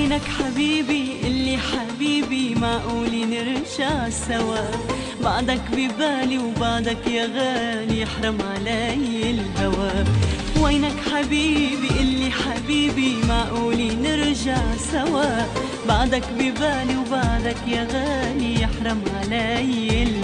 وينك حبيبي اللي حبيبي. معقول نرجع سوا. بعدك ببالي وبعدك يا غالي. يحرم علي الهوى. وينك حبيبي اللي حبيبي. معقول نرجع سوا. بعدك ببالي وبعدك يا غالي. يحرم علي الهوى.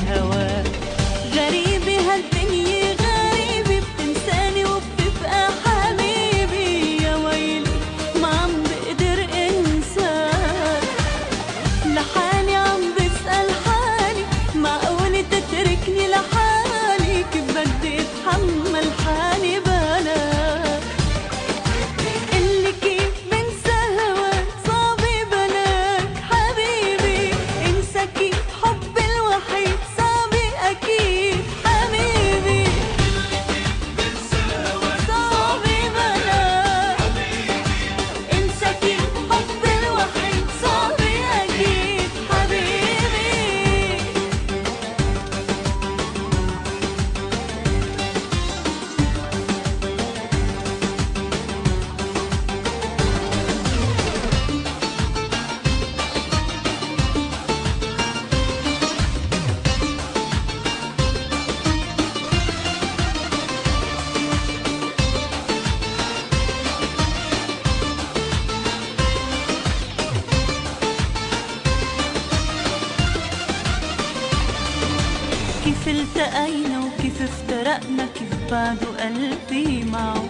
كيف التقينا وكيف افترقنا كيف بعده قلبي معه.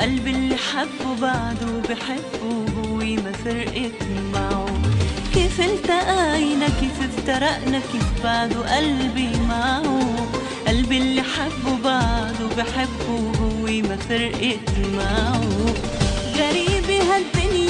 قلبي اللي حبه بعده بحبه هو ما فرقت معه. كيف التقينا كيف افترقنا كيف بعده قلبي معه. قلبي اللي حبه بعده بحبه هو ما فرقت معه. غريبة هالدنيا